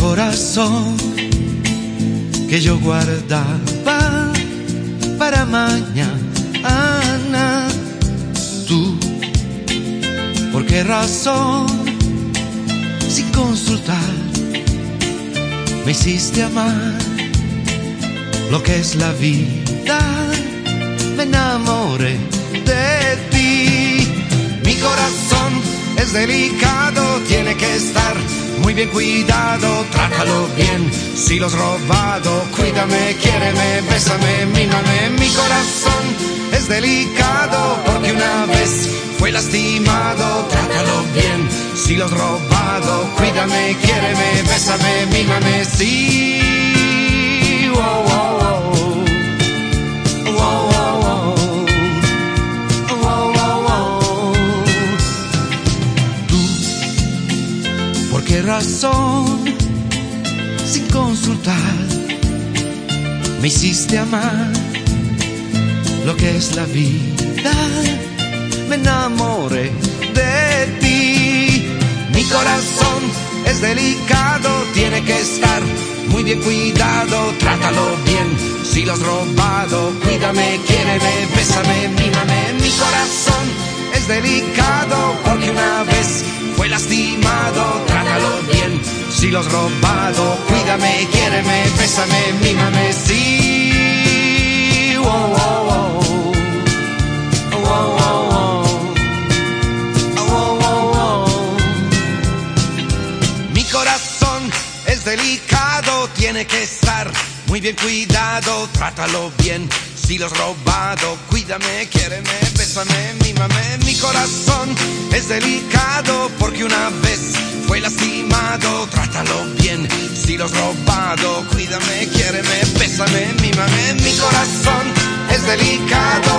corazón que yo guardaba para mañana. Tú, ¿por qué razón? Sin consultar, me hiciste amar lo que es la vida. Me enamoré de ti. Mi corazón es delicado, que estar muy bien cuidado, trátalo bien. Si lo has robado, cuídame, quiéreme, bésame, mímame. Mi corazón es delicado porque una vez fue lastimado, trátalo bien. Si lo has robado, cuídame, quiéreme, bésame, mímame, sí. Razón? Sin consultar, me hiciste amar lo que es la vida. Me enamoré de ti. Mi corazón es delicado, tiene que estar muy bien cuidado. Trátalo bien, si lo has robado, cuídame, quiéreme, bésame, mímame. Mi corazón es delicado porque una vez has robado, cuídame, quiéreme, bésame, mímame, sí. Wow, wow, wow. Mi corazón es delicado, tiene que estar muy bien cuidado, trátalo bien. Si lo has robado, cuídame, quiéreme, bésame, mímame. Mi corazón es delicado porque una vez fue lastimado, trátalo bien. Si lo has robado, cuídame, quiéreme, bésame, mímame. Mi corazón es delicado,